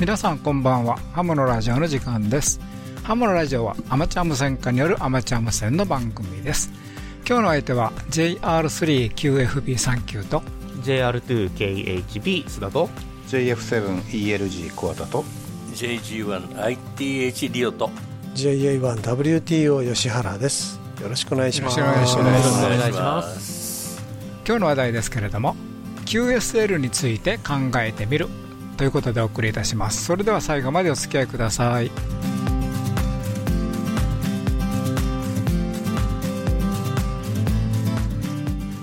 皆さんこんばんは。ハムのラジオの時間です。ハムのラジオはアマチュア無線化によるアマチュア無線の番組です。今日の相手は JR3QFB39 と JR2KHB 須田と JF7ELG コアタと。JG1ITH リオと JA1WTO 吉原です。よろしくお願いします。よろしくお願いします。お願いします。今日の話題ですけれども QSL について考えてみるということでお送りいたします。それでは最後までお付き合いください。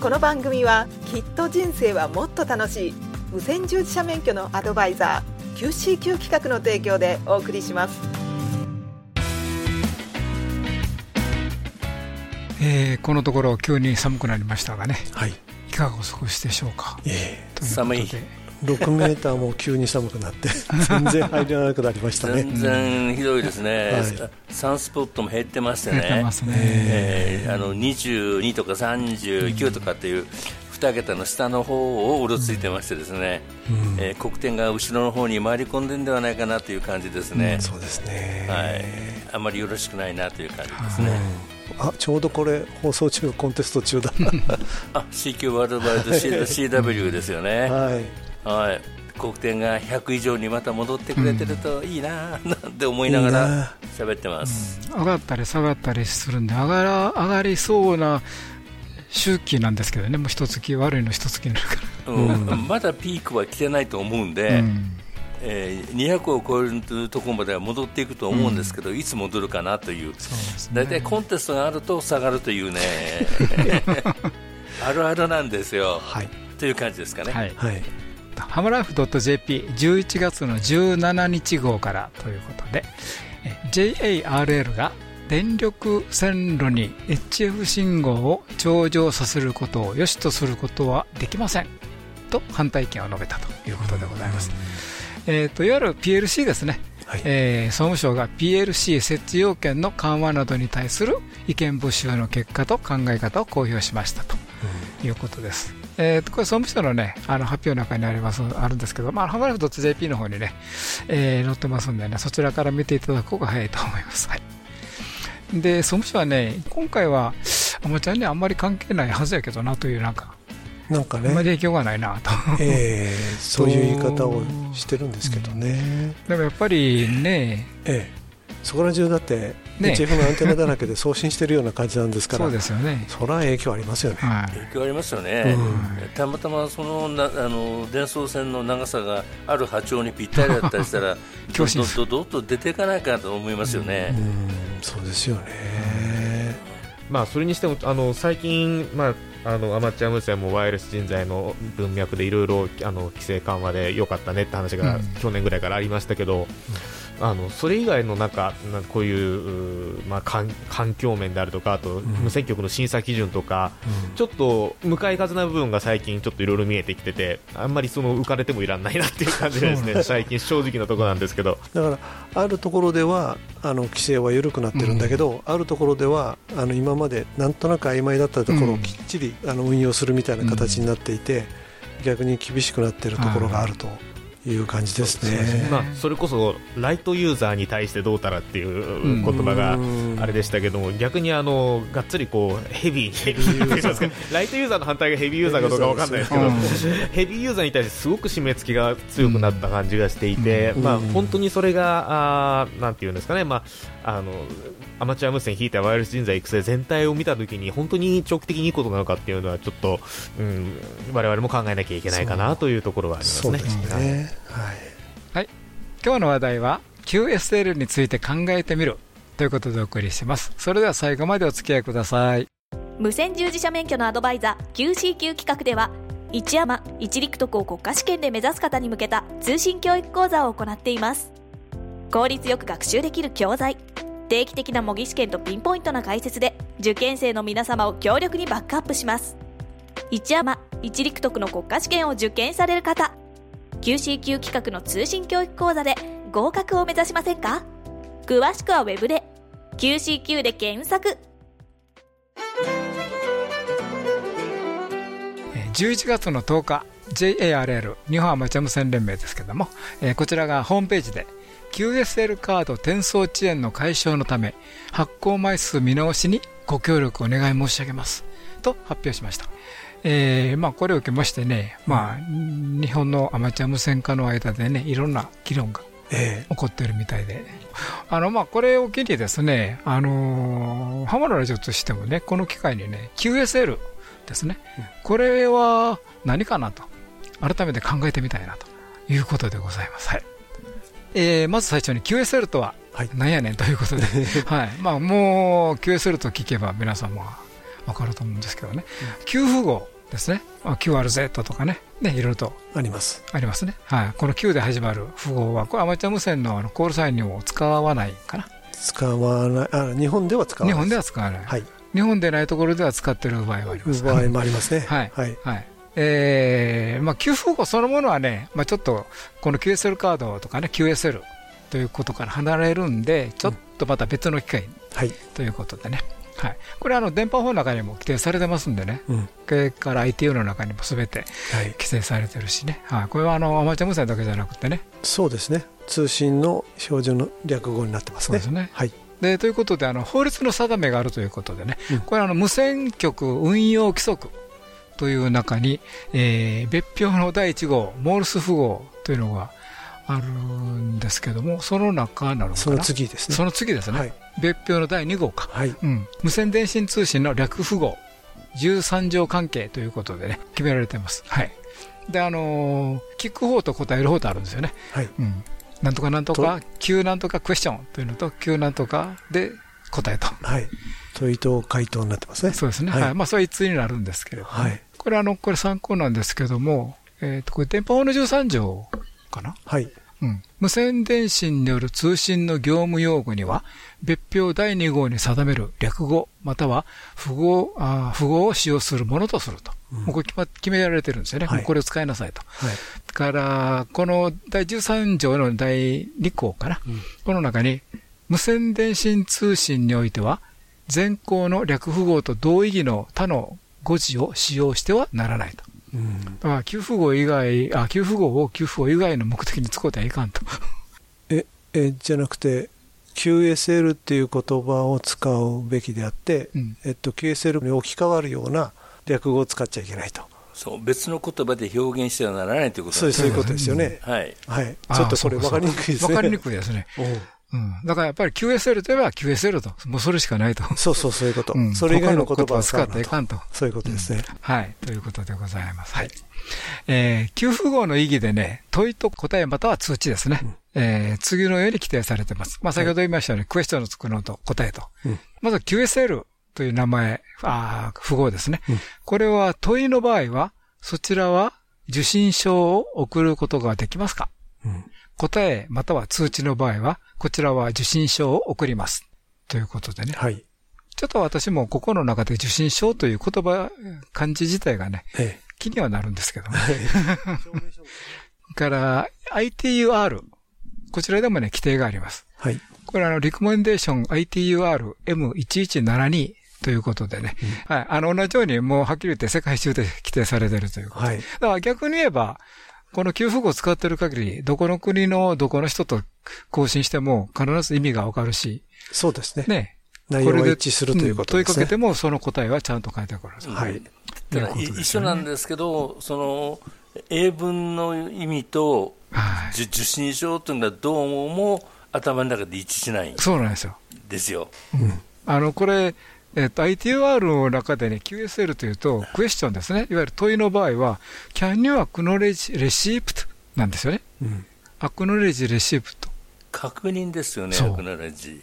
この番組はきっと人生はもっと楽しい。無線従事者免許のアドバイザー QCQ 企画の提供でお送りします。えーこのところ急に寒くなりましたがね。はい。いかがお過ごしでしょうか？えということで。寒い。え6メーターも急に寒くなって 全然入らなくなりましたね。全然ひどいですね、はサンスポットも減ってまして出ねてますね、えーあの22とか39とかっていう2桁の下の方をうろついてましてですね、えー黒点が後ろの方に回り込んでるんではないかなという感じですね、そうですね、はい、あまりよろしくないなという感じですね、あちょうどこれ放送中コンテスト中だ。あ CQ ワールドワイド CW ですよね、はいはい、黒点が100以上にまた戻ってくれてるといいななんて思いながら喋ってます。上がったり下がったりするんで上がら上がりそうな周期なんですけどね。もう一月悪いの一月になるかうん。まだピークは来てないと思うんで、ら、うん。えー200を超えるところまでは戻っていくと思うんですけど、いつ戻るかなという、大体コンテストがあると下がるというね、あるあるなんですよ、はい。という感じですかね。はい。はいハムライフ .jp11 月の17日号からということでえ JARL が電力線路に HF 信号を頂上させることを良しとすることはできませんと反対意見を述べたということでございます、えー、といわゆる PLC ですね、はい。えー総務省が PLC 設置要件の緩和などに対する意見募集の結果と考え方を公表しましたということです。えーとこれ総務省の,、ね、あの発表の中にありますあるんですけど、まあ、ハマラフ .jp の方にね、えー載ってますんでね、そちらから見ていただく方が早いと思います。はい、で、総務省はね、今回はアマチュアにはあんまり関係ないはずやけどなという、なんか、なんかあんまりね、影響がないなと。ええそういう言い方をしてるんですけどね、でもやっぱりね、ええ。そこら中だって、ね HF のアンテナだらけで送信してるような感じなんですから。そうですよね。そら影響ありますよね、はい。影響ありますよね、うん。たまたまそのなあの伝送線の長さがある波長にぴったりだったりしたら、どどどどっと出ていかないかと思いますよね。うん。そうですよね、まあそれにしてもあの最近まああのアマチュア無線もワイヤレス人材の文脈でいろいろあの規制緩和で良かったねって話がうん。去年ぐらいからありましたけど、あのそれ以外のなんかなんかこういううまあ環環境面であるとかあと無線局の審査基準とか、ちょっと向かい風な部分が最近ちょっといろいろ見えてきててあんまりその浮かれてもいらんないなっていう感じですね。最近正直なところなんですけど。だからあるところではあの規制は緩くなってるんだけど、あるところではあの今までなんとなく曖昧だったところうん。をきっちりあの運用するみたいな形になっていて、逆に厳しくなってるところがあるという感じですね。まあ、それこそライトユーザーに対してどうたらっていう言葉がうん。あれでしたけども、逆にあのがっつりこうヘビー ヘビーライトユーザーの反対がヘビーユーザーかどうかわかんないですけど、うん。ヘビーユーザーに対してすごく締め付けが強くなった感じがしていて、うん。まあ、うん本当にそれがあーなんていうんですかね、まあ、あのアマチュア無線引いたワイヤレス人材育成全体を見たときに本当に長期的にいいことなのかっていうのはちょっと、うん、我々も考えなきゃいけないかなというところはありますね。すはいね。はい。今日の話題は QSL について考えてみるということでお送りします。それでは最後までお付き合いください。無線従事者免許のアドバイザー QCQ 企画では一山一陸徳を国家試験で目指す方に向けた通信教育講座を行っています効率よく学習できる教材定期的な模擬試験とピンポイントな解説で受験生の皆様を強力にバックアップします。一山一陸徳の国家試験を受験される方。QCQ 企画の通信教育講座で合格を目指しませんか？詳しくはウェブで QCQ で検索。えー11月の10日 JARL、日本アマチュア無線連盟ですけども、えーこちらがホームページで、QSL カード転送遅延の解消のため、発行枚数見直しにご協力をお願い申し上げます。と発表しました。えーまあ、これを受けましてね、まあ、日本のアマチュア無線化の間でね、いろんな議論がえ起こっているみたいで、あのまあこれを機にですね、あのー、浜田ラジオとしてもね、この機会にね、QSL ですね、これは何かなと、改めて考えてみたいなということでございます。はいえーまず最初に QSL とははい何やねんということで、はいまあ、もう QSL と聞けば皆さんも分かると思うんですけどね、Q 符号ですね、まあ QRZ とかね、ねいろいろとえあります。ありますね。はい。この Q で始まる符号は、これアマチュア無線のあのコールサインにも使わないかな。使わない、あ日本では使わない。日本では使わない。はい。日本でないところでは使ってる場合はあります。場合もありますね。はいはい。はい。えー、まあ Q 符号そのものはね、まあちょっと、この QSL カードとかね、QSL ということから離れるんで、ちょっとまた別の機会はい。ということでね。はい。これあの、電波法の中にも規定されてますんでね。うん。それから ITU の中にも全てはい。規制されてるしね。はい。これはあの、アマチュア無線だけじゃなくてね、そうですね。通信の標準の略語になってますね。そうですねはい。でということであの法律の定めがあるということでね、うんこれあの無線局運用規則という中に、えー別表の第1号モールス符号というのがあるんですけどもその中なのかなその次ですね。その次ですね、はい。別表の第2号か、はい。うん、無線電信通信の略符号13条関係ということでね決められてますはいであのー聞く方と答える方とあるんですよねはい。うん、なんとかなんとか、Q なんとかクエスチョンというのと、Q なんとかで答えと。はい。問いと回答になってますね。そうですね。はいはい。まあ、それは一通になるんですけれども、はい。これあの、これ参考なんですけども、えっ、と、これ電波法の13条かな？はい。うん。無線電信による通信の業務用語には、別表第2号に定める略語、または符号、あー符号を使用するものとすると。もうこれ決,、ま、決められてるんですよね。はいもうこれを使いなさいと。はい。だから、この第13条の第2項かな、うんこの中に、無線電信通信においては、前項の略符号と同意義の他の語字を使用してはならないと。うん。だから、給付号以外、あ、給付号を給付号以外の目的に使うてはいかんと。え、え、じゃなくて、QSL っていう言葉を使うべきであって、うんえっと、QSL に置き換わるような略語を使っちゃいけないと。そう別の言葉で表現してはならないということそうですそういうことですよね。はいはい。あちょっとこれ分かりにくいですね。わかりにくいですね。おううん。だからやっぱり QSL といえば QSL と。もうそれしかないと。そうそう、そういうこと。うんそれ以外の言葉他は使っていかんと。そういうことですね。はい。ということでございます。はい。えー、給付号の意義でね、問いと答えまたは通知ですね。えー、次のように規定されています。まあ、先ほど言いましたように、クエスチョンのつくのと答えと。うんまずは QSL という名前、あー符号ですね。うんこれは問いの場合は、そちらは受信証を送ることができますか？うん答えまたは通知の場合は、こちらは受信証を送ります。ということでね。はい。ちょっと私もここの中で受信証という言葉、漢字自体がね、え気にはなるんですけども。え。から ITUR、こちらでもね、規定があります。はい。これあの、リコメンデーション ITUR M1172 ということでね、はい、あの、同じようにもうはっきり言って世界中で規定されているということ。はい。だから逆に言えば、この給付語を使ってる限り、どこの国のどこの人と交信しても必ず意味がわかるし、そうですね。ね。内容が一致するということんですね。問いかけてもその答えはちゃんと返ってくる。はい。ただということですよね一緒なんですけどその英文の意味とはい。受受信証というのがどうも頭の中で一致しないんそうなんですよ。ですよ。あの、これ、えっと、ITUR の中でね、QSL というと、クエスチョンですね。いわゆる問いの場合は、can you acknowledge receipt なんですよね。うん。acknowledge receipt。確認ですよね、そうアクノレッジ。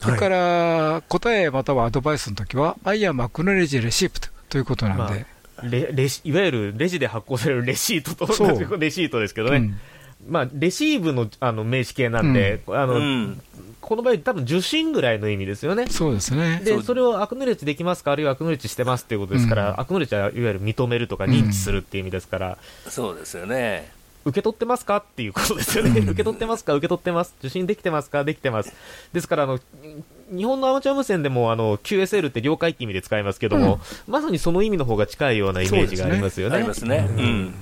それから、答えまたはアドバイスの時は、I am acknowledge receipt ということなんで、レレシいわゆるレジで発行されるレシートと レシートですけどね、うんまあ、レシーブのあの名詞形なんで、あのうん、この場合、多分受信ぐらいの意味ですよね。そうですね。で、それをアクノレッジできますか、あるいはアクノレッジしてますっていうことですから、うんアクノレッジはいわゆる認めるとか認知するっていう意味ですから、そうですよね。受け取ってますかっていうことですよね、うん受け取ってますか、受け取ってます、受信できてますか、できてます、ですからあの、日本のアマチュア無線でもあの QSL って了解って意味で使いますけども、まさにその意味の方が近いようなイメージがありますよね。ありますね。うん。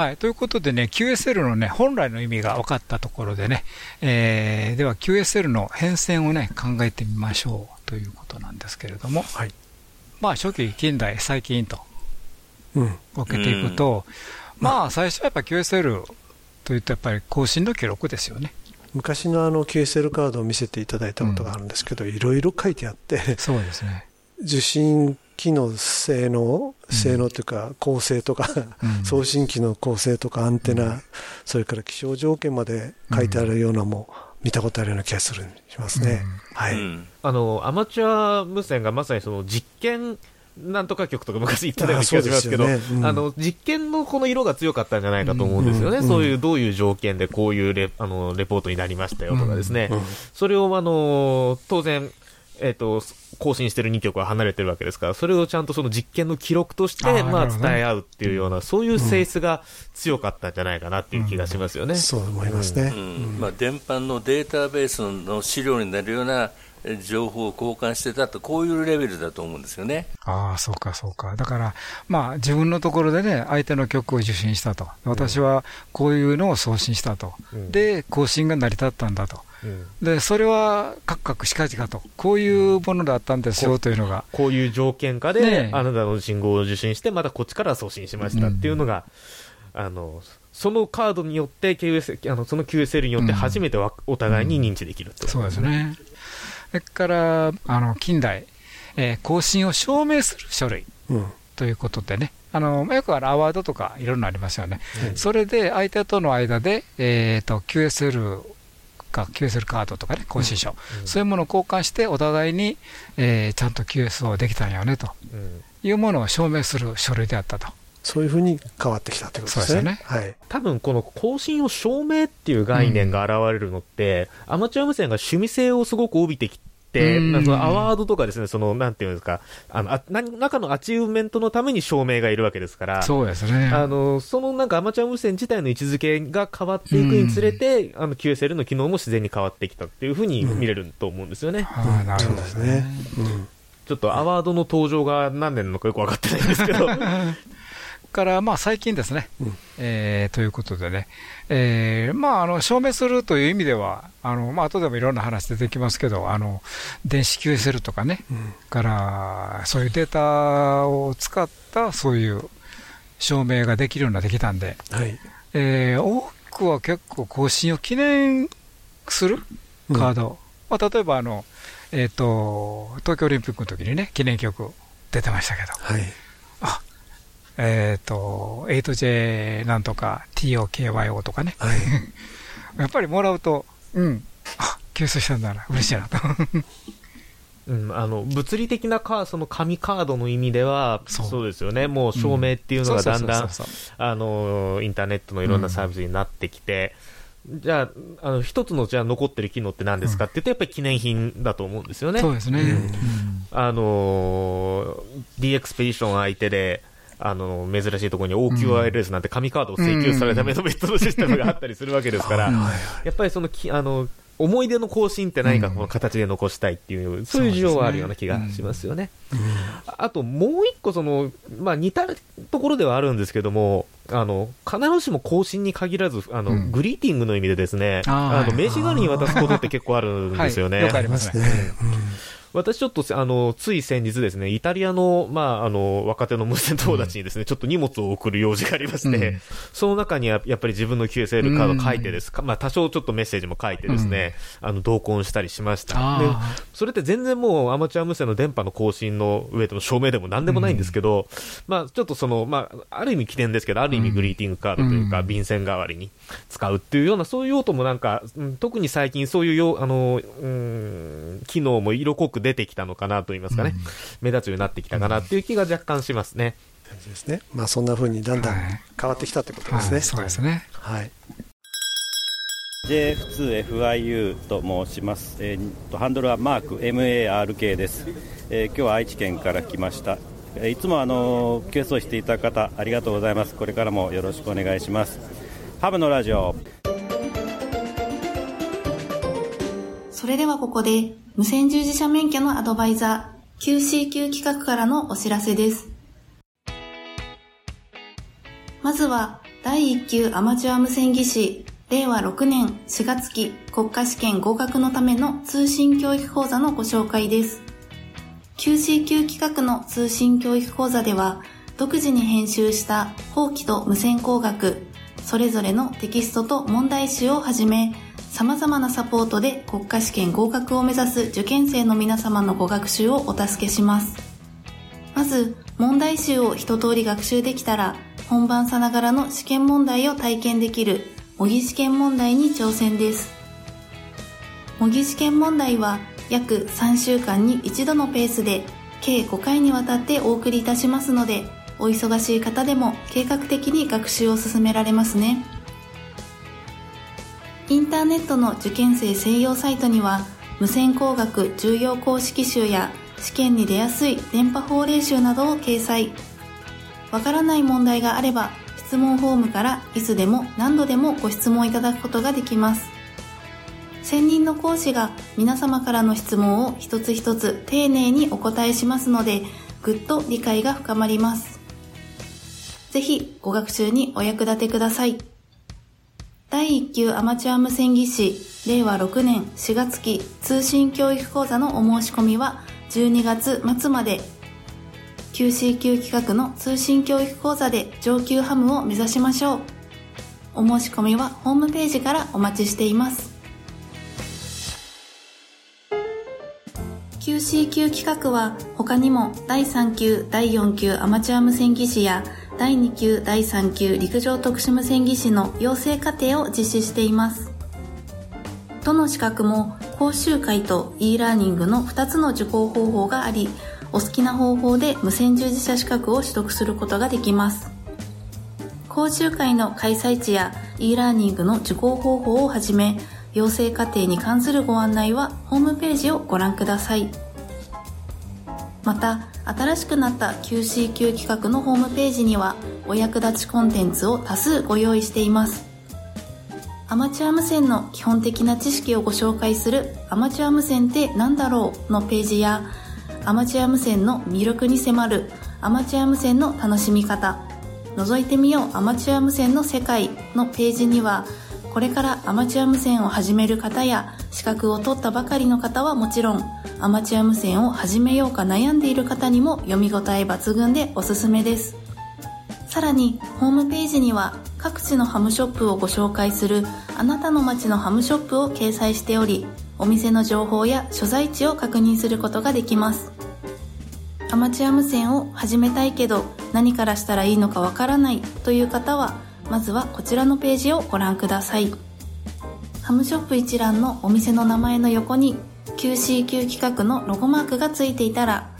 はい。ということでね、QSL のね、本来の意味が分かったところでね、えー、では QSL の変遷をね、考えてみましょうということなんですけれども、はい。まあ、初期、近代、最近とうん。分けていくと、まあ、最初はやっぱ QSL というと、やっぱり更新の記録ですよね。昔のあの QSL カードを見せていただいたことがあるんですけど、いろいろ書いてあって、そうですね。受信機の性能、性能というか、構成とか、うん。送信機の構成とか、アンテナ、それから気象条件まで書いてあるようなのも見たことあるような気がするしますね。はい。うん。あのアマチュア無線がまさにその実験なんとか局とか昔言ってたような気がしますけど、あねうん。の実験のこの色が強かったんじゃないかと思うんですよね、うん。そういうどういう条件でこういうレあのレポートになりましたよとかですね、うん。それをあの当然、えっと更新してる2曲は離れてるわけですから、それをちゃんとその実験の記録としてまあ伝え合うっていうような、そういう性質が強かったんじゃないかなっていう気がしますよね。そう思いますね。うんまあ、電波のデータベースの資料になるようなえ情報を交換してたと、こういうレベルだと思うんですよね。ああ、そうか、そうか。だから、まあ、自分のところでね、相手の曲を受信したと。私はこういうのを送信したと。うんで、更新が成り立ったんだと。うんで、それは、カクカクしかじかと。こういうものだったんですよ、というのが。こういう条件下で、あなたの信号を受信して、またこっちから送信しましたっていうのが、あのそのカードによって QS あの、その QSL によって初めてわお互いに認知できるってことそうです。ね。それから、あの、近代、えー更新を証明する書類うん。ということでね。あの、よくあるアワードとかいろんなのありますよね。はいそれで相手との間で、えっ、と、QSL か、QSL カードとかね、更新書、そういうものを交換して、お互いに、えーちゃんと QSO できたんよね、と。うん。いうものを証明する書類であったと。そういうふうに変わってきたってことですね。すはい。多分この更新を証明っていう概念が現れるのって、アマチュア無線が趣味性をすごく帯びてきて、うんまあそのアワードとかですね、その、なんていうんですか、あの、あ何らかのアチーブメントのために証明がいるわけですから、そうですね。あの、そのなんかアマチュア無線自体の位置づけが変わっていくにつれて、あの QSL の機能も自然に変わってきたっていうふうに見れると思うんですよね。ああ、なるそほどうですね。うん。ちょっとアワードの登場が何年なのかよく分かってないんですけど。から、まあ、最近ですね、うんえーということでね、えーまあ、あの証明するという意味では、あのまあ後でもいろんな話出てきますけど、あの電子 QSL とかね、うん。からそういうデータを使ったそういう証明ができるようになってきたんで、はい。えー多くは結構更新を記念するカード、まあ、例えばあの、えー、と東京オリンピックの時にね、記念曲出てましたけど、はい。えっ、と、8J なんとか TOKYO とかね。はい。やっぱりもらうと、うん、あ、救出したんだな、嬉しいなと。うん、あの物理的なカーその紙カードの意味ではそう。そうですよね、もう証明っていうのがだんだんインターネットのいろんなサービスになってきて、じゃああの一つのじゃあ残ってる機能って何ですかって言うとやっぱり記念品だと思うんですよね。そうですね。うん。うん。あのー D エクスペディション相手で、あの珍しいところに OQRS なんて紙カードを請求されるための別途のシステムがあったりするわけですから、うんやっぱりそのきあの思い出の更新って何かこの形で残したいっていう、そういう需要はあるような気がしますよね。あともう一個その、まあ、似たところではあるんですけども、あの必ずしも更新に限らずあの、うん。グリーティングの意味でですね、あのはい。名刺代わりに渡すことって結構あるんですよね。はい。よくありますね。私ちょっとあのつい先日ですね、イタリアの,、まあ、あの若手の無線友達にですね、ちょっと荷物を送る用事がありまして、うん。その中にはやっぱり自分の QSL カード書いてです、かまあ、多少ちょっとメッセージも書いてですね、あの同梱したりしました。であそれって全然もうアマチュア無線の電波の更新の上での証明でもなんでもないんですけど、まあちょっとその、まあある意味起点ですけど、ある意味グリーティングカードというか、うん。便箋代わりに使うっていうような、そういう用途もなんか、うん特に最近そういうよあの、うん、機能も色濃く出てきたのかなと言いますかね、目立つようになってきたかなっていう気が若干しますね。感じですね。まあそんな風にだんだんはい変わってきたってことあ、ですね。はい、そうですね。はい。JF2FIU と申します、えーとハンドルはマーク MARK です、えー今日は愛知県から来ました、えーいつもあのー QS をしていただく方ありがとうございますこれからもよろしくお願いしますハブのラジオそれではここで、無線従事者免許のアドバイザー、QCQ 企画からのお知らせです。まずは、第1級アマチュア無線技師令和6年4月期国家試験合格のための通信教育講座のご紹介です。QC 級企画の通信教育講座では、独自に編集した法規と無線工学、それぞれのテキストと問題集をはじめ、様々なサポートで国家試験合格を目指す受験生の皆様のご学習をお助けします。まず、問題集を一通り学習できたら、本番さながらの試験問題を体験できる模擬試験問題に挑戦です。模擬試験問題は約3週間に1度のペースで計5回にわたってお送りいたしますので、お忙しい方でも計画的に学習を進められますね。インターネットの受験生専用サイトには、無線工学重要公式集や試験に出やすい電波法令集などを掲載。わからない問題があれば質問フォームからいつでも何度でもご質問いただくことができます。専任の講師が皆様からの質問を一つ一つ丁寧にお答えしますので、ぐっと理解が深まります。ぜひご学習にお役立てください。第1級アマチュア無線技師令和6年4月期通信教育講座のお申し込みは12月末まで QC 級企画の通信教育講座で上級ハムを目指しましょう。お申し込みはホームページからお待ちしています。QC 級企画は他にも第3級、第4級アマチュア無線技師や第2級、第3級陸上特殊無線技師の養成課程を実施しています。どの資格も講習会と e ラーニングの2つの受講方法があり、お好きな方法で無線従事者資格を取得することができます講習会の開催地や e ラーニングの受講方法をはじめ養成課程に関するご案内はホームページをご覧くださいまた新しくなった QC 級企画のホームページにはお役立ちコンテンツを多数ご用意しています。アマチュア無線の基本的な知識をご紹介するアマチュア無線って何だろうのページやアマチュア無線の魅力に迫るアマチュア無線の楽しみ方。覗いてみようアマチュア無線の世界のページにはこれからアマチュア無線を始める方や資格を取ったばかりの方はもちろんアマチュア無線を始めようか悩んでいる方にも読み応え抜群でおすすめです。さらにホームページには各地のハムショップをご紹介するあなたの街のハムショップを掲載しておりお店の情報や所在地を確認することができます。アマチュア無線を始めたいけど何からしたらいいのかわからないという方はまずはこちらのページをご覧ください。ハムショップ一覧のお店の名前の横に QCQ 企画のロゴマークがついていたら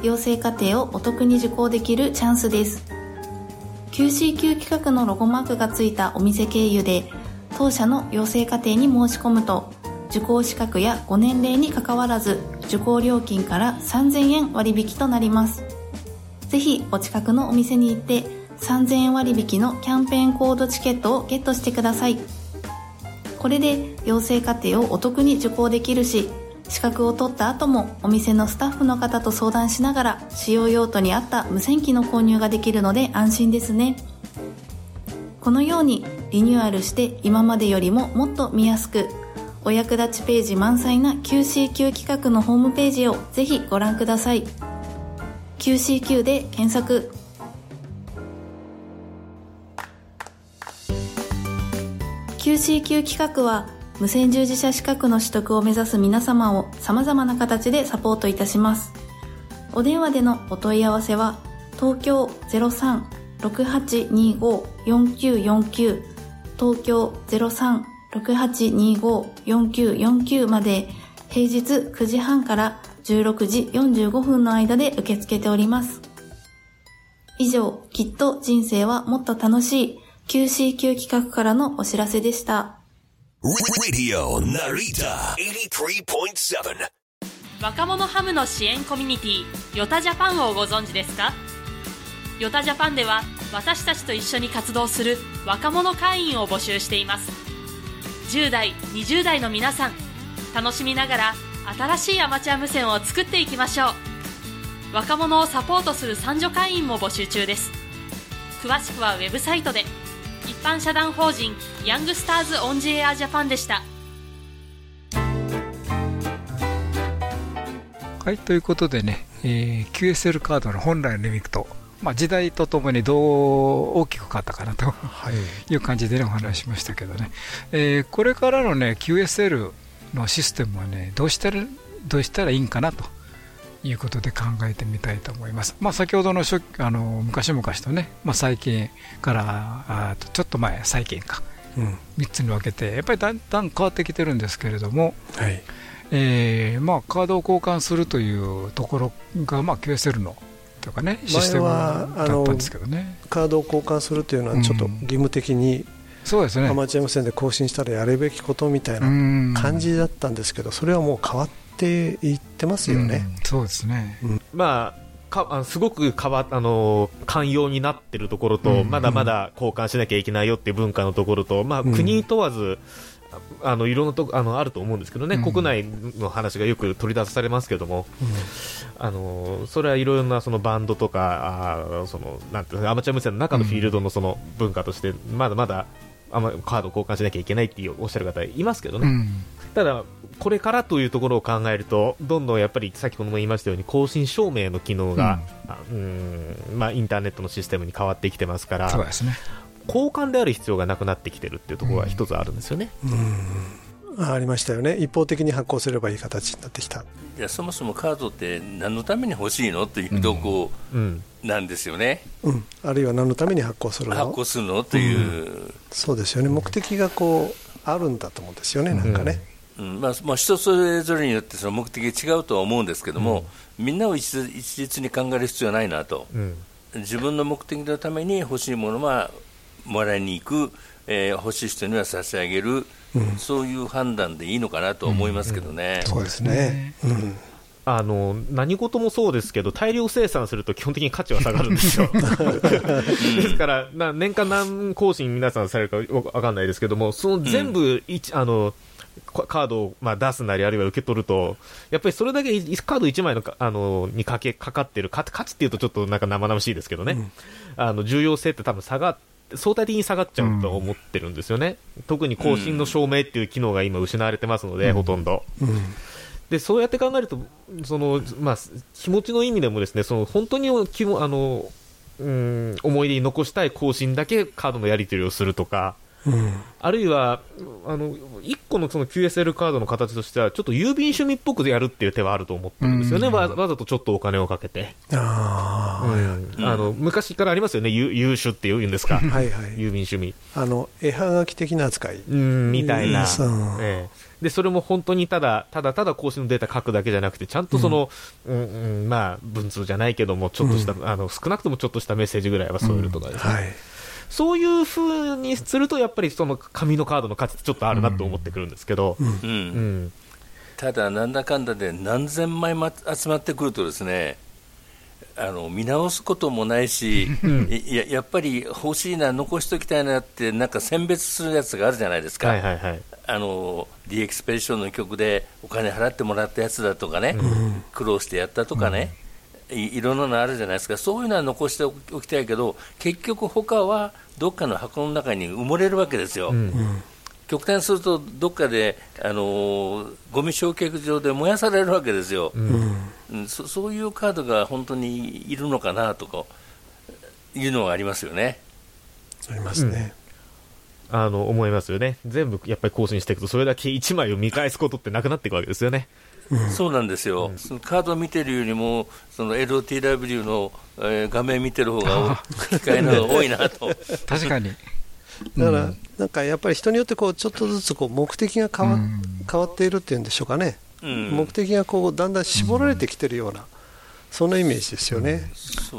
養成課程をお得に受講できるチャンスです。QCQ 企画のロゴマークがついたお店経由で当社の養成課程に申し込むと受講資格やご年齢にかかわらず受講料金から3000円割引となります。ぜひお近くのお店に行って3000円割引のキャンペーンコードチケットをゲットしてください。これで養成課程をお得に受講できるし資格を取った後もお店のスタッフの方と相談しながら使用用途に合った無線機の購入ができるので安心ですね。このようにリニューアルして今までよりももっと見やすくお役立ちページ満載な QCQ 企画のホームページをぜひご覧ください。QCQ で検索。QCQ 企画は無線従事者資格の取得を目指す皆様を様々な形でサポートいたしますお電話でのお問い合わせは東京03-6825-4949東京03-6825-4949まで平日9時半から16時45分の間で受け付けております。以上、きっと人生はもっと楽しい QCQ 企画からのお知らせでした。若者ハムの支援コミュニティ、ヨタジャパンをご存知ですか？ヨタジャパンでは私たちと一緒に活動する若者会員を募集しています。10代20代の皆さん楽しみながら新しいアマチュア無線を作っていきましょう。若者をサポートする三女会員も募集中です。詳しくはウェブサイトで一般社団法人ヤングスターズオンジエアジャパンでした。はいということでね、えー QSL カードの本来の意味と、まあ、時代とともにどう大きく変わったかなとい。う感じでねお話ししましたけどね、えーこれからのね QSL のシステムはねどうしたらどうしたらいいんかなということで考えてみたいと思います。まあ、先ほどの初あの昔々とね、まあ、最近からあとちょっと前最近か。うん。3つに分けてやっぱりだんだん変わってきてるんですけれども、はい。えーまあ、カードを交換するというところが、まあ、QSL のとかねシステムだったんですけどね。カードを交換するというのはちょっと義務的にそうですね。アマチュア無線で更新したらやるべきことみたいなうん。感じだったんですけどそれはもう変わっていってますよね。うんそうですね。まあかあすごく変わあの寛容になってるところと、うん。まだまだ交換しなきゃいけないよっていう文化のところと、まあ、うん。国問わず、あのいろんなとこあのあると思うんですけどね、うん。国内の話がよく取り出されますけども、あのそれはいろいろなそのバンドとかあーそのなんていうのアマチュア無線の中のフィールドのその文化として、まだまだあんまカードを交換しなきゃいけないっていうおっしゃる方いますけどね、うんただ、これからというところを考えると、どんどんやっぱり先ほども言いましたように、更新証明の機能が、あうんまあ、インターネットのシステムに変わってきてますから、そうですね。交換である必要がなくなってきてるっていうところが一つあるんですよね。あありましたよね。一方的に発行すればいい形になってきた。いやそもそもカードって何のために欲しいのというとこうん。なんですよね、うん、あるいは何のために発行するの？発行するのという、そうですよね。目的がこうあるんだと思うんですよねなんかね、うんまあまあ、人それぞれによってその目的が違うとは思うんですけども、みんなを一律一律に考える必要はないなと、うん。自分の目的のために欲しいものはもらいに行く、えー欲しい人には差し上げる、そういう判断でいいのかなと思いますけどね。そうですね、うん、あの何事もそうですけど、大量生産すると基本的に価値は下がるんですよ。ですから、な年間何更新皆さんされるかわわかんないですけども、その全部一、あのカカードを、まあ、出すなり、あるいは受け取ると、やっぱりそれだけいカード1枚のかあのにかけかかってるか、価値っていうとちょっとなんか生々しいですけどね、あの重要性って多分下が相対的に下がっちゃうと思ってるんですよね、特に更新の証明っていう機能が今、失われてますので、ほとんど。でそうやって考えると、そのまあ、気持ちの意味でもですねその本当に気もあのうん思い出に残したい更新だけカードのやり取りをするとか、あるいはあの1個のその QSL カードの形としては、ちょっと郵便趣味っぽくやるっていう手はあると思ってるんですよね、うん。わわざとちょっとお金をかけて。あうん。あの昔からありますよね、ゆ優秀っていうんですか、はいはい。郵便趣味。あの絵はがき的な扱い、うんみたいな、えでそれも本当にただただただ更新のデータ書くだけじゃなくて、ちゃんとその、うん。うんまあ、文通じゃないけども、ちょっとした、あの少なくともちょっとしたメッセージぐらいは添えるとかですね、はい、そういうふうにすると、やっぱりその紙のカードの価値ってちょっとあるなと思ってくるんですけど、うん。うん。ただ、なんだかんだで何千枚ま集まってくるとですねあの見直すこともないし、いややっぱり欲しいな、残しておきたいなって、なんか選別するやつがあるじゃないですか、はいはいはい、あの D エクスペディションの曲でお金払ってもらったやつだとかね、苦労してやったとかね、いいろんなのあるじゃないですか、そういうのは残しておきたいけど、結局、他はどっかの箱の中に埋もれるわけですよ。極端にすると、どっかで、あのゴミ焼却場で燃やされるわけですよ、うん。そ、そういうカードが本当にいるのかなとかいうのがありますよね。ありますね、あの思いますよね、全部やっぱり更新していくと、それだけ1枚を見返すことってなくなっていくわけですよね。そうなんですよ、そのカードを見てるよりも、その LOTW の、えー画面見てる方が機会の 多いなと。確かに。だから、なんかやっぱり人によってこうちょっとずつこう目的が変わ,、変わっているっていうんでしょうかね、うん。目的がこうだんだん絞られてきてるような、そんなイメージですよね。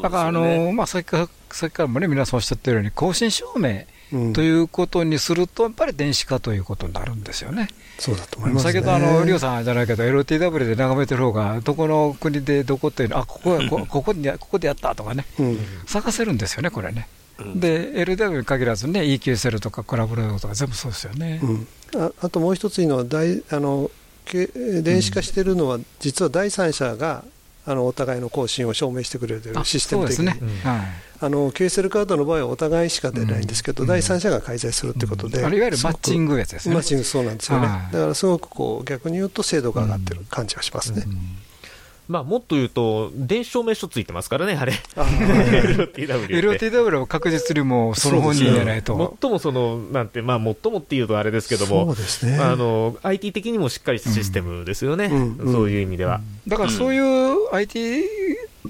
だから、あのまあ、さっきからさっきからもね、皆さんおっしゃってるように、更新証明うんということにすると、やっぱり電子化ということになるんですよね。そうだと思いますね。先ほどあの、リオさんじゃないけど、LTW で眺めてる方が、どこの国でどこっていうの、あこここここにここでやったとかね、うん探せるんですよね、これね。で、LW に限らずね、EQSL とかコラボレートとか全部そうですよね。うんああともう一ついいのは大あのけ電子化しているのは、実は第三者があのお互いの更新を証明してくれるシステム的に、ね。はい、あの QSL カードの場合はお互いしか出ないんですけど、うん、第三者が介在するということで、うん、いわゆるマッチングやつですね。マッチングそうなんですよね、だからすごくこう逆に言うと精度が上がってる感じがしますね。まあ、もっと言うと、電子証明書ついてますからね、あれ。LOTW。は確実にもうその本人じゃないと。最もその、なんて、まあ、最もっていうとあれですけども、そうですね。あの、IT 的にもしっかりしたシステムですよね。そういう意味では。だからそういう IT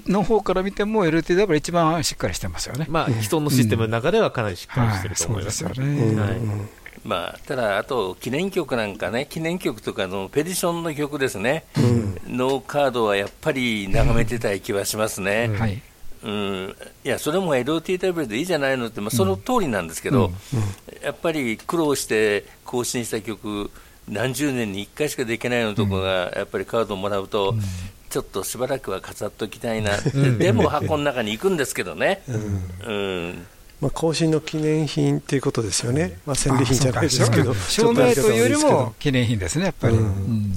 の方から見ても LTW は一番しっかりしてますよね。まあ、既存のシステムの中ではかなりしっかりしてると思います。そうですよね。はいまあ、ただ、あと記念曲なんかね、記念曲とかのペディションの曲ですね、うん、のカードはやっぱり眺めてたい気はしますね。うん、はい。うん、いや、それも LOTW でいいじゃないのって、まあ、その通りなんですけど、やっぱり苦労して更新した曲、何十年に1回しかできないのとこが、やっぱりカードをもらうと、ちょっとしばらくは飾っときたいな、でも箱の中に行くんですけどね。うんまあ、更新の記念品っていうことですよね、まあ、戦利品じゃないですけど、証明というよりも記念品ですね、やっぱり。うん。うん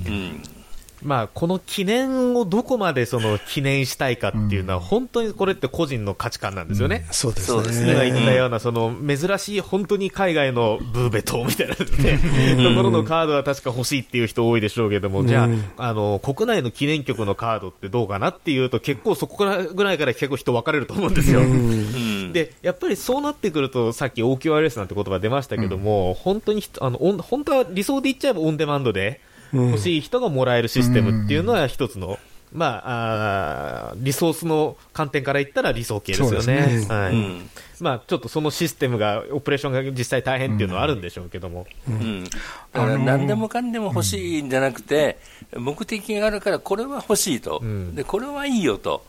まあ、この記念をどこまでその記念したいかっていうのは、本当にこれって個人の価値観なんですよね。うん、そうですね。今言ったような、その珍しい本当に海外のブーベトみたいなね、ところのカードは確か欲しいっていう人多いでしょうけども、じゃあ、あの、国内の記念局のカードってどうかなっていうと、結構そこからぐらいから結構人分かれると思うんですよ。で、やっぱりそうなってくると、さっき OQRS なんて言葉出ましたけども、本当に、あの、本当は理想で言っちゃえばオンデマンドで、欲しい人がもらえるシステムっていうのは一つの、まあ、あリソースの観点から言ったら理想形ですよね。はい、まあ、ちょっとそのシステムが、オペレーションが実際大変っていうのはあるんでしょうけども。うん。うん、だから何でもかんでも欲しいんじゃなくて、目的があるから、これは欲しいと、で、これはいいよと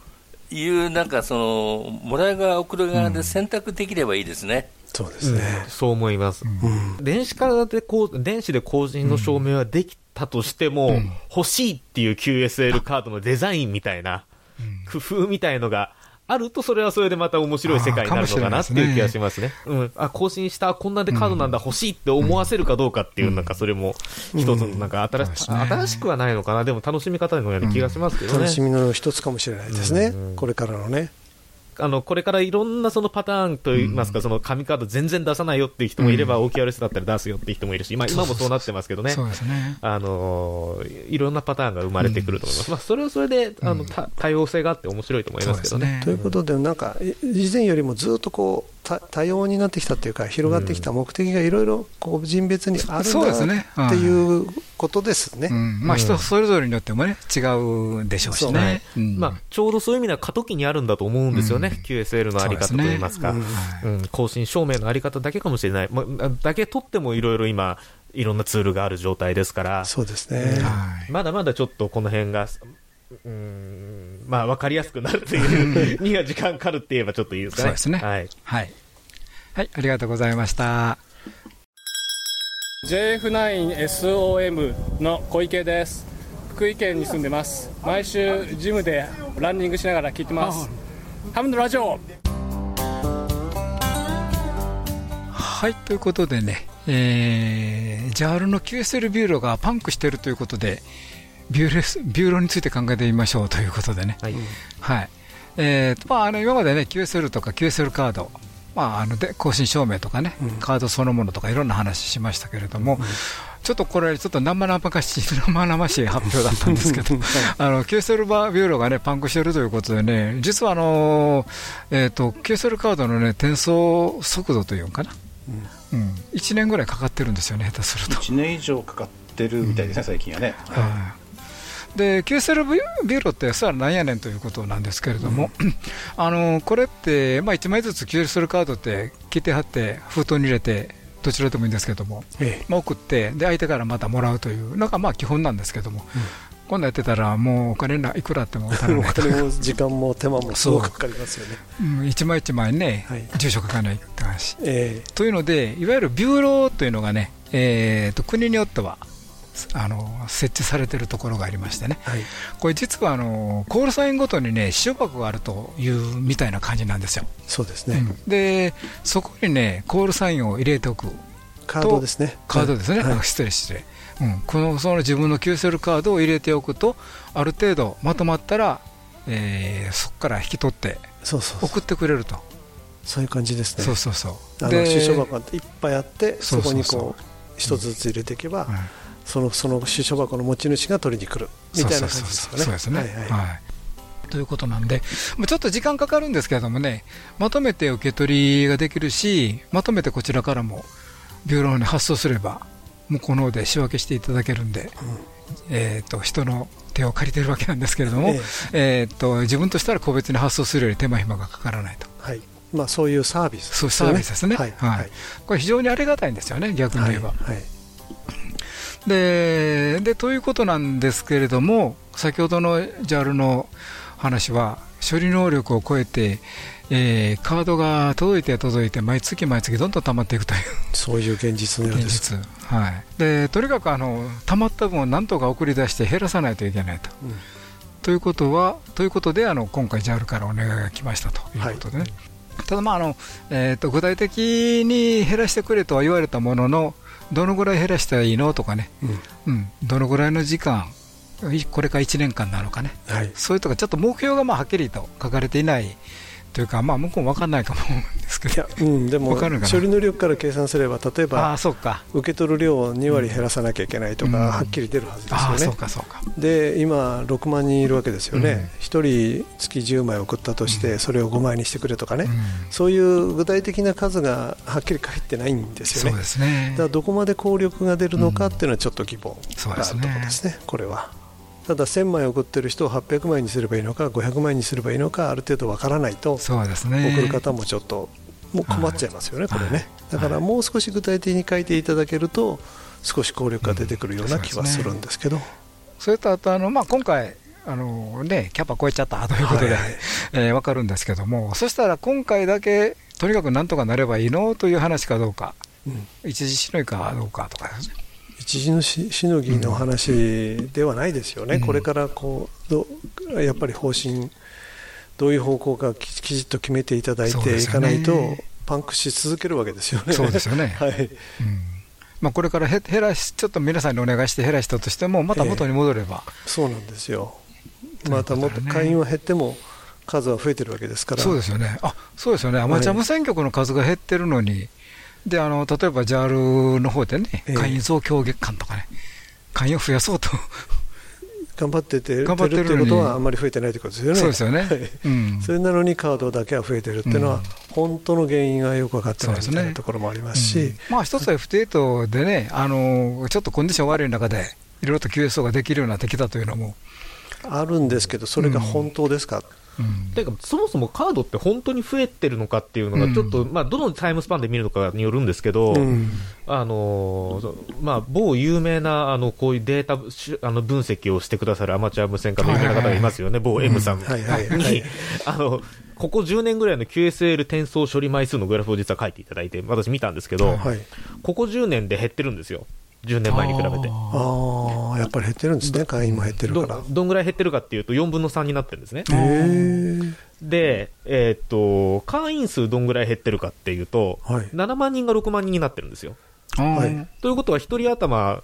いう、なんかその、もらう側、送る側で選択できればいいですね。そうですね、うん、そう思います、うん、電子化でこう電子で更新の証明はできたとしても、うん、欲しいっていう QSL カードのデザインみたいな、工夫みたいのがあると、それはそれでまた面白い世界になるのかなっていう気がしますね。すね。うん。あ、更新した、こんなでカードなんだ、欲しいって思わせるかどうかっていう、なんかそれも一つの、なんか新し,、新しくはないのかな、でも楽しみ方のような気がしますけどね。楽しみの一つかもしれないですね、これからのね。あの、これからいろんなそのパターンといいますか、その紙カード全然出さないよっていう人もいれば、OKRS だったら出すよっていう人もいるし、今今もそうなってますけどね。そうですね。あの、いろんなパターンが生まれてくると思います。まあ、それはそれで、あの、多様性があって面白いと思いますけどね。ということで、なんか、以前よりもずっとこう、多様になってきたというか、広がってきた目的がいろいろ個人別にあるんだっていうことですね。まあ、人それぞれによってもね、違うでしょうしね。まあ、ちょうどそういう意味では過渡期にあるんだと思うんですよね、QSL のあり方といいますか、更新証明のあり方だけかもしれない、まあ、だけ取ってもいろいろ今、いろんなツールがある状態ですから、そうですね、まだまだちょっとこの辺が、うん、まあ、わかりやすくなるというには時間かかるって言えばちょっといいですかね。そうですね。はい。はい。はい、ありがとうございました。JF9SOM の小池です。福井県に住んでます。毎週ジムでランニングしながら聞いてます。ハムのラジオはい、ということでね、えー、JAL の QSL ビューロがパンクしているということで、 QSL ビューロについて考えてみましょうということでね、はい。はい。えーまあ、あの今までね QSL とか QSL カード、まあ、あので交信証明とかね、うん、カードそのものとかいろんな話しましたけれども、うん、ちょっとこれ、ちょっと生々しい 生々しい発表だったんですけど、あの QSL バービューロがねパンクしているということでね、実はあの、えーと、QSL カードのね転送速度というかな、うん、うん、1年ぐらいかかってるんですよね、下手すると。1年以上かかってるみたいですね、最近はね。はいで QSL ビューロってそれはなんやねんということなんですけれども、うん、あのこれって、まあ、1枚ずつ QSL カードって切って貼って封筒に入れてどちらでもいいんですけども、ええ、まあ、送ってで相手からまたもらうというのがまあ基本なんですけども、うん、今度やってたらもうお金いくらあっても お金も時間も手間もすごくかかりますよね、うん、一枚一枚ね、はい、住所書かないって話、ええ、というのでいわゆるビューローというのがね、えーと国によってはあの設置されているところがありましてね、はい、これ実はあのコールサインごとにね塩箱があるというみたいな感じなんですよ。そうですね、うん、でそこにねコールサインを入れておくカードですね。カードですね、はい、失礼失礼、うん、このその自分の QSL カードを入れておくとある程度まとまったらえー、そこから引き取って送ってくれると。そういう感じですね。そうそうそう。あの収書箱いっぱいあってそこにこう一つずつ入れていけば、そのその収書箱の持ち主が取りに来る。みたいな感じですかね。そうですね、はいはい。ということなんで、ちょっと時間かかるんですけれどもね、まとめて受け取りができるし、まとめてこちらからもビューローに発送すれば、向こうの方で仕分けしていただけるんで、うん、えーと、人の手を借りてるわけなんですけれども、ええ。えー、と自分としたら個別に発送するより手間暇がかからないと。はい。まあ、そういうサービス、ね、そうサービスですね、はい、はい、これ非常にありがたいんですよね、逆に言えば。はい、はいででということなんですけれども、先ほどの JAL の話は、処理能力を超えて、えー、カードが届いて届いて、毎月毎月どんどん溜まっていくという、そういう現実のようです。はい、でとにかくあの溜まった分をなんとか送り出して減らさないといけないと。うん、ということは、ということであの今回 JAL からお願いが来ましたということでね。はいただまああの、えーと、具体的に減らしてくれとは言われたものの、どのぐらい減らしたらいいの？とかね、うん、うん、どのぐらいの時間、これから1年間なのかね、はい、そういうとか、ちょっと目標がまあはっきりと書かれていないというか、まあ、向こうも分かんないかもですけど、いやうん、でも、処理能力から計算すれば、例えば、あそうか。受け取る量を2割減らさなきゃいけないとか、はっきり出るはずですよね。そうかそうか。で、今、6万人いるわけですよね、うん、1人月10枚送ったとして、それを5枚にしてくれとかね、うん、そういう具体的な数がはっきり書いてないんですよね。そうですね。だからどこまで効力が出るのかっていうのは、ちょっと疑問があるところですね、これは。ただ1000枚送ってる人を800枚にすればいいのか500枚にすればいいのかある程度わからないとそうです、ね、送る方もちょっともう困っちゃいますよね、これね、だからもう少し具体的に書いていただけると少し効力が出てくるような気はするんですけど、それとあとあの、まあ、今回あのね、キャパ超えちゃったということで、はいはい、えー、分かるんですけども、そしたら今回だけ、とにかくなんとかなればいいの？という話かどうか、うん、一時しのいかどうかとかですね。一時のししのぎの話ではないですよね、うん、これからこうどやっぱり方針、どういう方向かきちっと決めていただいていかないと、ね、パンクし続けるわけですよね。そうですよね、はい。うん。まあ、これから減らし、ちょっと皆さんにお願いして減らしたとしても、また元に戻れば、えー、そうなんですよ、またもっと会員は減っても、数は増えてるわけですから、そうですよね、あそうですよね、アマチュア無線局の数が減ってるのに、であの例えば JAL の方でね、会員増強月間とかね、会員を増やそうと。頑張ってて頑張ってるということはあんまり増えてないということですよね。そうですよね。うん、それなのにカードだけは増えてるっていうのは、本当の原因がよく分かってないみたいなところもありますし、うん、まあ一つは FT8 でね、あのちょっとコンディション悪い中で、いろいろと QSO ができるようになってきたというのも。あるんですけど、それが本当ですか、うん、ていうか、そもそもカードって本当に増えてるのかっていうのが、ちょっと、うん、まあ、どのタイムスパンで見るのかによるんですけど、うん、あのまあ、某有名なあのこういうデータあの分析をしてくださるアマチュア無線化の有名な方がいますよね、某 M さん。に。あのここ10年ぐらいの QSL 転送処理枚数のグラフを実は書いていただいて、私見たんですけど、はい、ここ10年で減ってるんですよ。10年前に比べて。ああ、やっぱり減ってるんですね、会員も減ってるからど。んぐらい減ってるかっていうと、4分の3になってるんですね。で、えー、っと、会員数どんぐらい減ってるかっていうと、はい、7万人が6万人になってるんですよ。はい、ということは、1人頭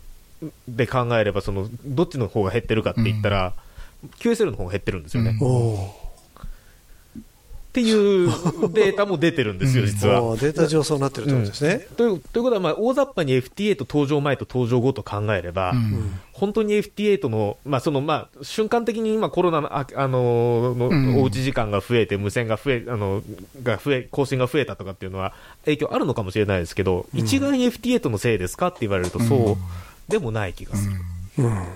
で考えれば、その、どっちの方が減ってるかって言ったら、うん、QSL の方が減ってるんですよね。うんっていうデータも出てるんですよ、実は。データ上そうなってるってことですね。うん、というということは、まあ、大雑把に FT8 登場前と登場後と考えれば、うん、本当に FT8 の、まあ、その、まあ、瞬間的に今コロナの、あ、あのー、の、おうち時間が増えて、無線が増え、あの、が増え、更新が増えたとかっていうのは、影響あるのかもしれないですけど、一概に FT8 のせいですかって言われると、そうでもない気がする。うん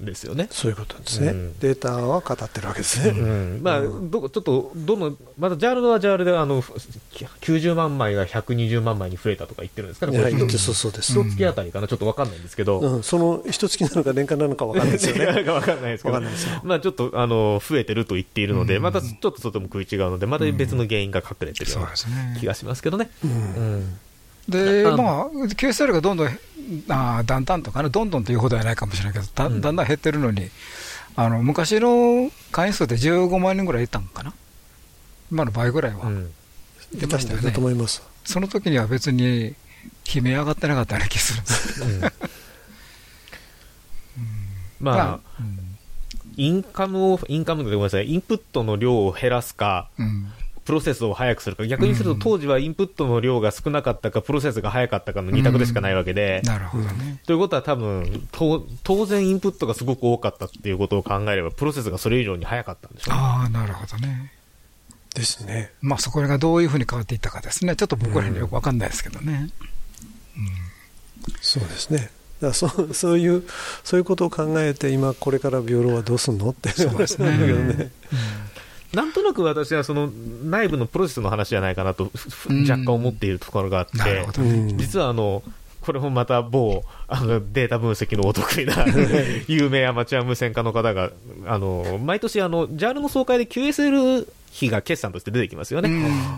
ですよね。そういうことですね。うん、データは語ってるわけですね。うん、まあ、どちょっと、どの、まだジャールはジャールで、あの、90万枚が120万枚に増えたとか言ってるんですかね、これ、そうそうです。一月あたりかな、ちょっとわかんないんですけど、うん、その一月なのか年間なのかわかんないですよね。わかんないですけど、まあ、ちょっと、あの、増えてると言っているので、またちょっとそとも食い違うので、また別の原因が隠れてるような気がしますけどね。うんで、まあ、QSL がどんどん、あだんだんとかね、どんどんというほどはないかもしれないけど、だだんだん減ってるのに、あの昔の会員数で15万人ぐらいいたんかな、今の倍ぐらいは、出ましたよね。と思います。その時には別に悲鳴上がってなかったような気する。ん。です。まあ、まあ、うん。インカムを、インカムでごめんなさい、インプットの量を減らすか、うんプロセスを早くするか、逆にすると当時はインプットの量が少なかったか、プロセスが早かったかの2択でしかないわけで、なるほどね。ということは多分、と当然インプットがすごく多かったっていうことを考えれば、プロセスがそれ以上に早かったんでしょうね。ああ、なるほどね。ですね。まあ、そこがどういうふうに変わっていったかですね。ちょっと僕らによくわかんないですけどね。そうですね。だからそうそういうそういうことを考えて今これから病老はどうすんのってそうですね話なんだけどね。なんとなく私はその内部のプロセスの話じゃないかなと若干思っているところがあって、実はあの、これもまた某あのデータ分析のお得意な 有名アマチュア無線化の方が、あの毎年あの、JAL の総会で QSL 費が決算として出てきますよね、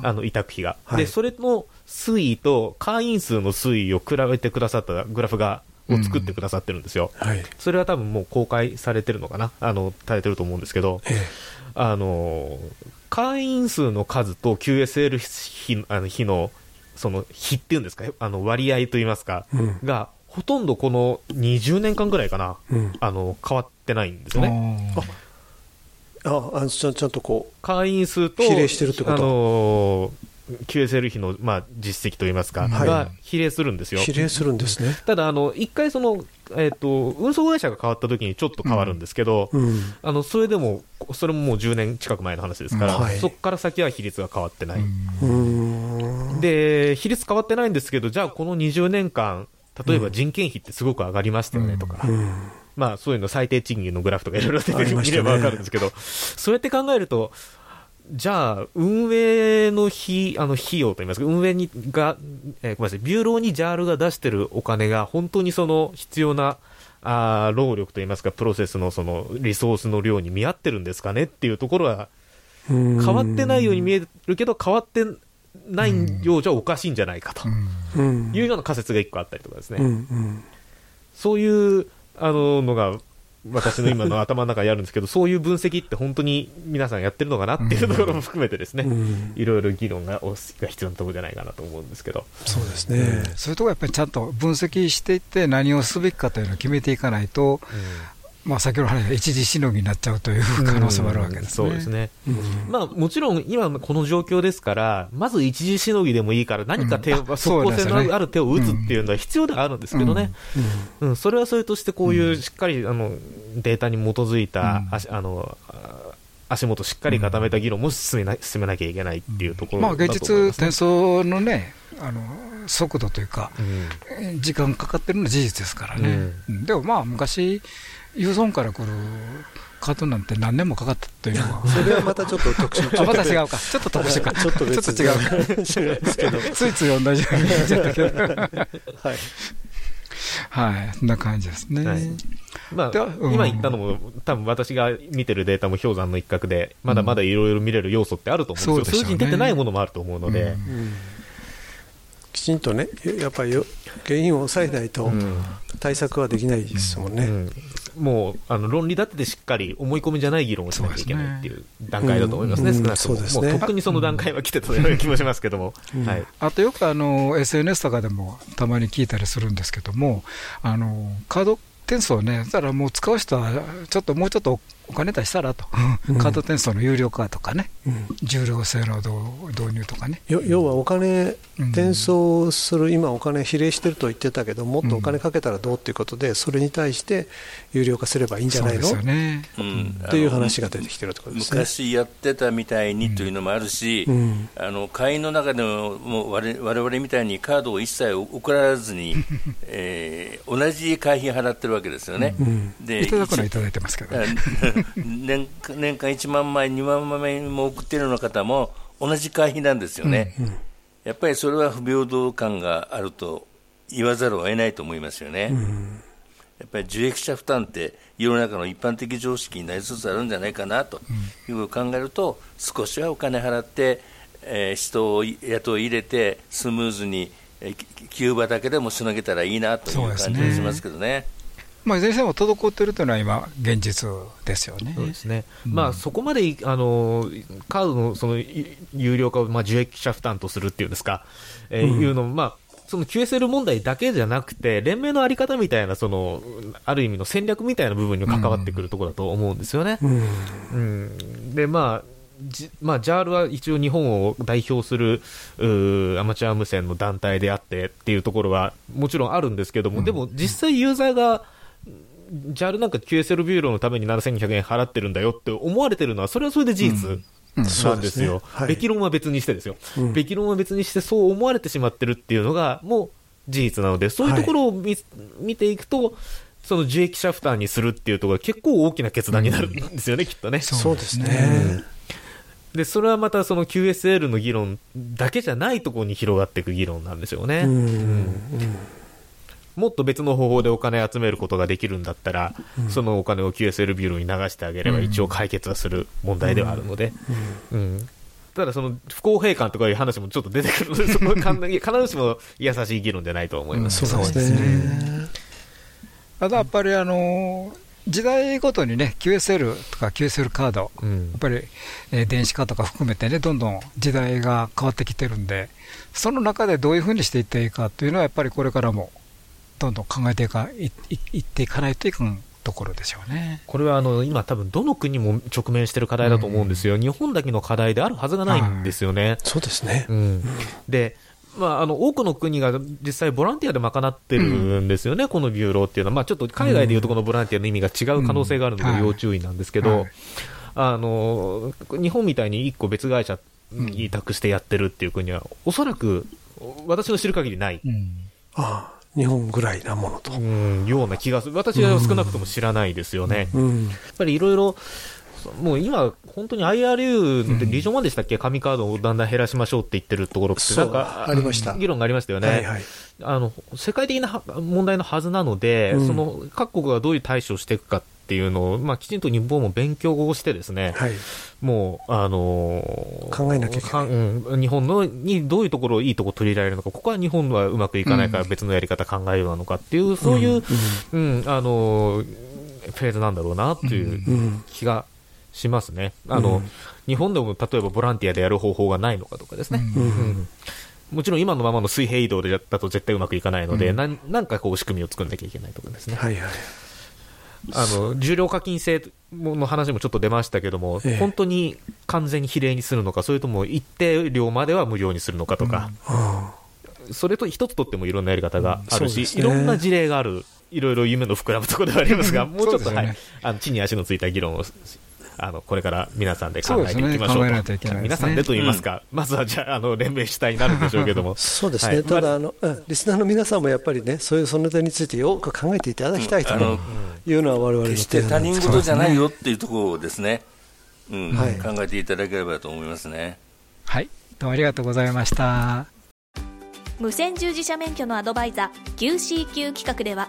あの委託費が、はい。で。それの推移と会員数の推移を比べてくださったグラフがを作ってくださってるんですよ。はい。それは多分もう公開されてるのかな、あのされてると思うんですけど、えあの会員数の数と QSL 比あの比のその比っていうんですか、あの割合といいますか、うん。がほとんどこの20年間ぐらいかな、うん。あの変わってないんですよね。ああちゃんちゃんとこ会員数と、比例してるってことあの QSL 比の、まあ、実績といいますか、はいが比例するんですうよ。比例するんですね。ただ、あの、一回その、えっ、と、運送会社が変わった時にちょっと変わるんですけど、うん。あの、それでも、それももう10年近く前の話ですから、うんはいそこから先は比率が変わってない。うーん。で、比率変わってないんですけど、じゃあこの20年間、例えば人件費ってすごく上がりましたよねとか、うん。まあそういうの最低賃金のグラフとかいろいろ出てみればわかるんですけど、そうやって考えると、じゃあ、運営の費あの費用といいますか、運営にが、えーごめんなさい、ビューローに JAL が出してるお金が、本当にその必要なあー労力といいますか、プロセスのそのリソースの量に見合ってるんですかねっていうところは、変変わってないように見えるけど、変わってないようじゃおかしいんじゃないかとうん。いうような仮説が一個あったりとかですね。そういうあののが私の今の頭の中にあるんですけど、そういう分析って本当に皆さんやってるのかなっていうところも含めてですね、うんいろいろ議論がおが必要なところじゃないかなと思うんですけど。そうですね。そういうところやっぱりちゃんと分析していって、何をすべきかというのを決めていかないと、まあ、先ほどの話が一時しのぎになっちゃうという可能性もあるわけですね。そうですね。うん。まあもちろん今この状況ですから、まず一時しのぎでもいいから何か手を、うん。あ即効性のある手を打つっていうのは必要ではあるんですけどね。うん、それはそれとしてこういうしっかりあのデータに基づいた足,、あのあ足元しっかり固めた議論も進めな進めなきゃいけないっていうところまあ、だと現実、転送のね、あの速度というか、うん。時間かかってるのは事実ですからね、うん。でもまあ、昔、ユーゾンから来るカートなんて何年もかかったというのは、それはまたちょっと特殊。あまた違うか、ちょっと特殊か、ちょっと違うか、違うんですけど。ついつい同じように言っちゃったけど、はい。はい、そんな感じですね。はい。まあ今言ったのも、多分私が見てるデータも氷山の一角で、まだまだいろいろ見れる要素ってあると思うんですよ、数字に出てないものもあると思うので、うんきちんとね、やっぱりよ原因を抑えないとうん。対策はできないですもんね。うん。もうあの論理立ててしっかり思い込みじゃない議論をしなきゃいけないっていう段階だと思いますね、うん。少なくとも、そうですね。もうとっくにその段階は来てたような気もしますけども。うん。はい。あとよくあの SNS とかでもたまに聞いたりするんですけども、あのカード転送ね、だからもう使う人は、ちょっともうちょっとお金出したらと、うん。カード転送の有料化とかね、うん。重量性の導導入とかね。よ要はお金うん転送する、今お金比例してると言ってたけどもっとお金かけたらどうっていうことでそれに対して有料化すればいいんじゃないの？そうですよね。うん。っていう話が出てきてるとですね。昔やってたみたいにというのもあるし、うん。あの会員の中でももう我々我々みたいにカードを一切送らずに、えー同じ会費払ってるわけですよね。うん。でいただくのはいただいてますけど、ね、年年間1万枚、2万枚も送っているような方も同じ会費なんですよね、やっぱりそれは不平等感があると言わざるを得ないと思いますよね。やっぱり受益者負担って世の中の一般的常識になりつつあるんじゃないかなということを考えると、少しはお金払って、えー人を雇い入れてスムーズに、キューバだけでもしのげたらいいなという感じがしますけどね。まあ、いずれにしても滞っているというのは今、現実ですよね。そうですね、まあ、そこまでいあのカードのそのい有料化を、まあ、受益者負担とするっていうんですか、えーいうのも、まあ、その QSL 問題だけじゃなくて、連盟のあり方みたいな、その、ある意味の戦略みたいな部分に関わってくるところだと思うんですよね。うん、うん、で、まあ、じまあ、JAL は一応日本を代表するアマチュア無線の団体であってっていうところはもちろんあるんですけども、うん、でも実際ユーザーが JAL なんか QSL ビューローのために7200円払ってるんだよって思われてるのはそれはそれで事実なんですよ。べき論は別にしてですよ。べき論は別にしてそう思われてしまってるっていうのがもう事実なので、そういうところを見はい、見ていくと、その受益者負担にするっていうところが結構大きな決断になるんですよね、うん、きっとね。そうですね。で、それはまたその QSL の議論だけじゃないところに広がっていく議論なんですよね。うん、もっと別の方法でお金集めることができるんだったら、うん、そのお金を QSL ビューロに流してあげれば一応解決はする問題ではあるので、うん。ただその不公平感とかいう話もちょっと出てくるので、その必ずしも優しい議論じゃないと思います。そうですね。ただやっぱりあの時代ごとにね、QSL とか QSL カード、うん、やっぱり、えー、電子化とか含めてね、どんどん時代が変わってきてるんで、その中でどういうふうにしていっていいかというのは、やっぱりこれからもどんどん考えていかいいっていかないといかんところでしょうね。これはあの今、多分どの国も直面している課題だと思うんですよ、うん、日本だけの課題であるはずがないんですよね。そうですね、うん、でまあ、あの多くの国が実際、ボランティアで賄ってるんですよね、うん、このビューローっていうのは、まあ、ちょっと海外でいうとこのボランティアの意味が違う可能性があるので、要注意なんですけど、あの日本みたいに1個別会社に委託してやってるっていう国は、おそらく私の知る限りない。ああ日本ぐらいなものと。うん、ような気がする。私は少なくとも知らないですよね。やっぱりいろいろ、もう今、本当に IRU で、リジョン1でしたっけ、紙カードをだんだん減らしましょうって言ってるところって、なんか、ありました議論がありましたよね。はいはい、あの世界的な問題のはずなので、うん、その各国がどういう対処をしていくかっていうのを、まあ、きちんと日本も勉強をしてですね、はい、もう、あのー、考えなきゃいけない、うん、日本のにどういうところをいいところ取り入れられるのか、ここは日本はうまくいかないから別のやり方考えようなのかっていう、そういう、うん、うん、あのー、フェーズなんだろうなという気がしますね。あの、日本でも例えばボランティアでやる方法がないのかとかですね。うん。もちろん今のままの水平移動でだと絶対うまくいかないので、うん、ななんかこう仕組みを作んなきゃいけないとかですね。はいはい。あの重量課金制の話もちょっと出ましたけども、ええ、本当に完全に比例にするのか、それとも一定量までは無料にするのかとか、うん、それと一つとってもいろんなやり方があるし、うんね、いろんな事例がある、いろいろ夢の膨らむところではありますが、もうちょっと、ね、はい、あの地に足のついた議論をあのこれから皆さんで考えていきましょうと、ねね、皆さんでと言いますか、うん、まずはじゃああの連盟主体になるんでしょうけども。そうですね、はい、ただあの、リスナーの皆さんもやっぱりね、そういうその点についてよく考えていただきたいというのは、われわれ決して他人事じゃないよっていうところをですね、うん、はい、考えていただければと思いますね。はい。どうもありがとうございました。無線従事者免許のアドバイザー QCQ 企画では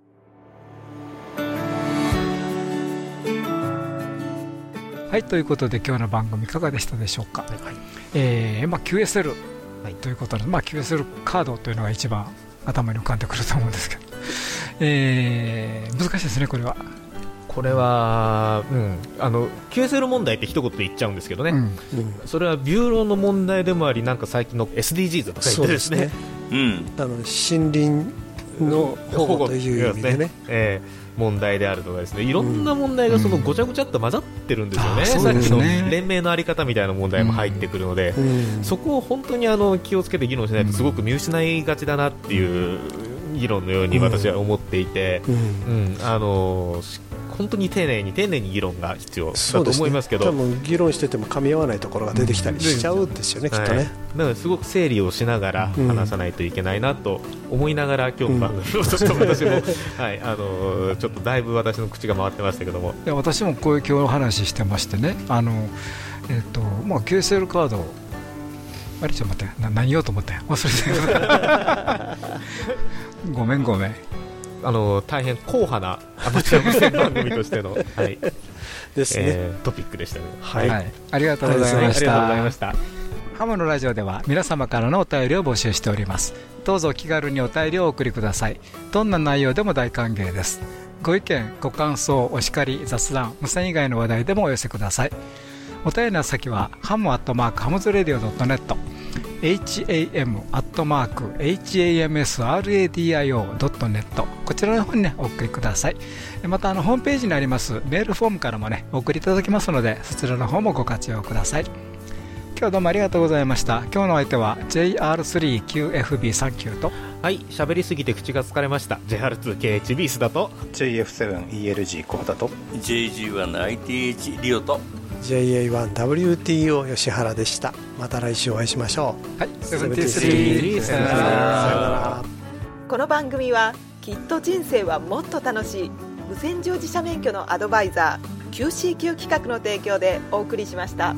はいということで今日の番組いかがでしたでしょうか、はい、えー、まあ、QSL ということで、まあ、QSL カードというのが一番頭に浮かんでくると思うんですけど、えー、難しいですねこれは。これは、うん、あの QSL 問題って一言で言っちゃうんですけどね、うん、それはビューローの問題でもありなんか最近の SDGs とか言ってですね、ね、うん、あの森林の保護という意味でね。ね。えー問題であるとかですねいろんな問題がそのごちゃごちゃっと混ざってるんですよね、さっきの連盟の在り方みたいな問題も入ってくるので、そこを本当にあの気をつけて議論しないとすごく見失いがちだなっていう議論のように私は思っていて、うん。あの本当に丁寧に丁寧に議論が必要だと思いますけど、ね、多分議論してても噛み合わないところが出てきたりしちゃうんですよね、きっとね、はい、だからすごく整理をしながら話さないといけないなと思いながら、今日の番組をちょっと私も、はい、あのちょっとだいぶ私の口が回ってましたけども。いや私もこういう今日の話してましてね。あの、えーとまあ、KSL カード。あれちょっと待って。な何言おうと思って。忘れてごめんごめんあの大変硬派な アマチュア無線番組としての、はい。ですね、えートピックでしたね。はい。はい、ありがとうございましありがとうございたました。ハムのラジオでは皆様からのお便りを募集しております。どうぞ気軽にお便りをお送りください。どんな内容でも大歓迎です。ご意見ご感想お叱り雑談無線以外の話題でもお寄せください。お便りの先はハムアットマークハムズレディオ .net ham アットマーク hamsradio.net こちらの方にねお送りください。またあのホームページにありますメールフォームからもねお送りいただけますのでそちらの方もご活用ください。今日どうもありがとうございました。今日のお相手は JR3QFB39 と。はい、喋りすぎて口が疲れました。JR2KHB 須田と。JF7ELG 小畑と。JG1ITH リオと JA1WTO 吉原でした。また来週お会いしましょう。はい。73さよならさよなら。この番組はきっと人生はもっと楽しい。無線乗自社免許のアドバイザー QCQ 企画の提供でお送りしました。